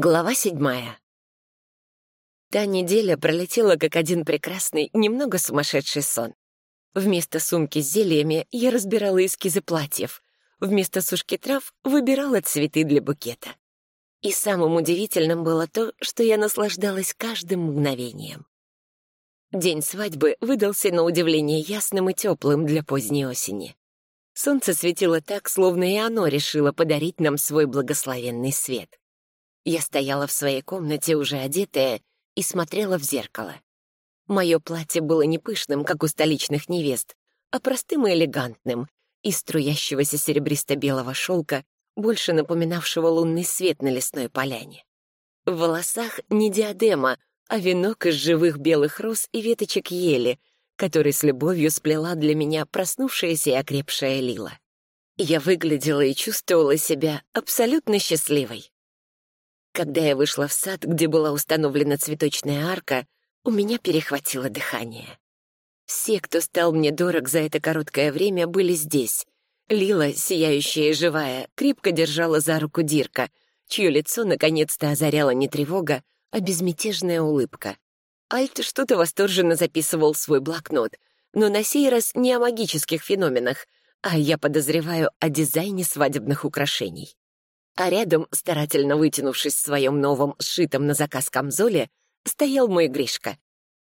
Глава седьмая. Та неделя пролетела как один прекрасный, немного сумасшедший сон. Вместо сумки с зельями я разбирала эскизы платьев, вместо сушки трав выбирала цветы для букета. И самым удивительным было то, что я наслаждалась каждым мгновением. День свадьбы выдался на удивление ясным и теплым для поздней осени. Солнце светило так, словно и оно решило подарить нам свой благословенный свет. Я стояла в своей комнате, уже одетая, и смотрела в зеркало. Мое платье было не пышным, как у столичных невест, а простым и элегантным, из струящегося серебристо-белого шелка, больше напоминавшего лунный свет на лесной поляне. В волосах не диадема, а венок из живых белых роз и веточек ели, который с любовью сплела для меня проснувшаяся и окрепшая Лила. Я выглядела и чувствовала себя абсолютно счастливой. Когда я вышла в сад, где была установлена цветочная арка, у меня перехватило дыхание. Все, кто стал мне дорог за это короткое время, были здесь. Лила, сияющая и живая, крепко держала за руку Дирка, чье лицо наконец-то озаряла не тревога, а безмятежная улыбка. Альт что-то восторженно записывал в свой блокнот, но на сей раз не о магических феноменах, а я подозреваю о дизайне свадебных украшений а рядом, старательно вытянувшись в своем новом, сшитом на заказ камзоле, стоял мой Гришка.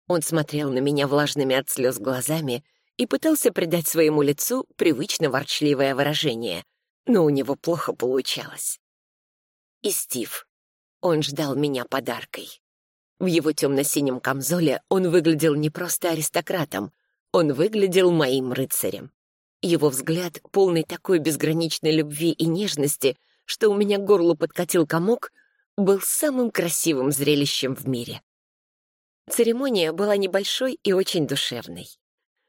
Он смотрел на меня влажными от слез глазами и пытался придать своему лицу привычно ворчливое выражение, но у него плохо получалось. И Стив. Он ждал меня подаркой. В его темно-синем камзоле он выглядел не просто аристократом, он выглядел моим рыцарем. Его взгляд, полный такой безграничной любви и нежности — что у меня к горлу подкатил комок, был самым красивым зрелищем в мире. Церемония была небольшой и очень душевной.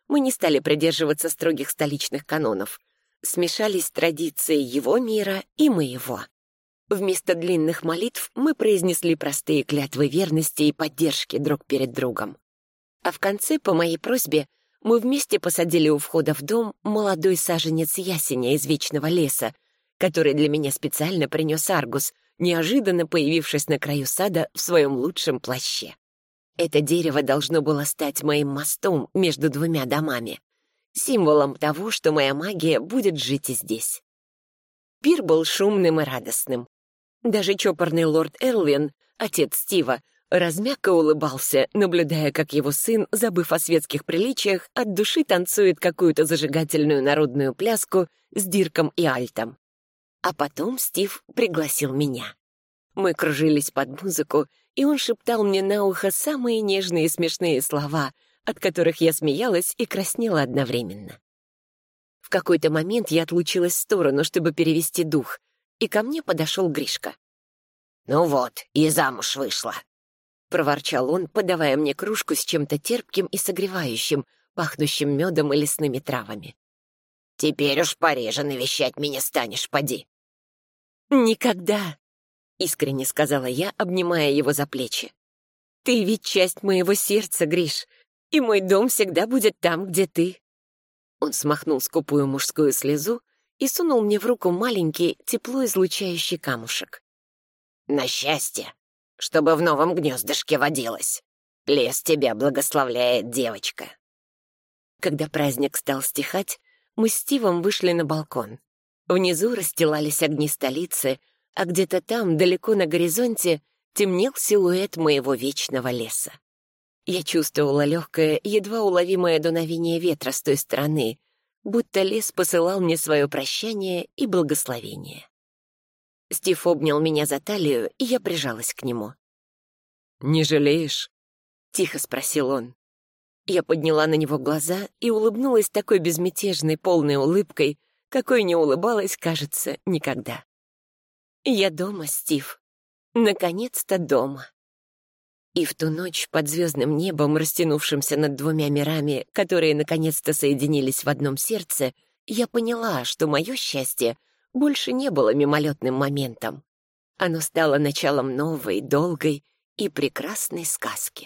Мы не стали придерживаться строгих столичных канонов. Смешались традиции его мира и моего. Вместо длинных молитв мы произнесли простые клятвы верности и поддержки друг перед другом. А в конце, по моей просьбе, мы вместе посадили у входа в дом молодой саженец ясеня из вечного леса, который для меня специально принес Аргус, неожиданно появившись на краю сада в своем лучшем плаще. Это дерево должно было стать моим мостом между двумя домами, символом того, что моя магия будет жить и здесь. Пир был шумным и радостным. Даже чопорный лорд Эрлвин, отец Стива, размягко улыбался, наблюдая, как его сын, забыв о светских приличиях, от души танцует какую-то зажигательную народную пляску с Дирком и Альтом. А потом Стив пригласил меня. Мы кружились под музыку, и он шептал мне на ухо самые нежные и смешные слова, от которых я смеялась и краснела одновременно. В какой-то момент я отлучилась в сторону, чтобы перевести дух, и ко мне подошел Гришка. «Ну вот, и замуж вышла», — проворчал он, подавая мне кружку с чем-то терпким и согревающим, пахнущим медом и лесными травами. «Теперь уж пореже навещать меня станешь, поди». «Никогда!» — искренне сказала я, обнимая его за плечи. «Ты ведь часть моего сердца, Гриш, и мой дом всегда будет там, где ты». Он смахнул скупую мужскую слезу и сунул мне в руку маленький, тепло излучающий камушек. «На счастье, чтобы в новом гнездышке водилось. Лес тебя благословляет, девочка». Когда праздник стал стихать, мы с Стивом вышли на балкон. Внизу расстилались огни столицы, а где-то там, далеко на горизонте, темнел силуэт моего вечного леса. Я чувствовала легкое, едва уловимое дуновение ветра с той стороны, будто лес посылал мне свое прощание и благословение. Стив обнял меня за талию, и я прижалась к нему. «Не жалеешь?» — тихо спросил он. Я подняла на него глаза и улыбнулась такой безмятежной, полной улыбкой, какой не улыбалась, кажется, никогда. Я дома, Стив. Наконец-то дома. И в ту ночь под звездным небом, растянувшимся над двумя мирами, которые наконец-то соединились в одном сердце, я поняла, что мое счастье больше не было мимолетным моментом. Оно стало началом новой, долгой и прекрасной сказки.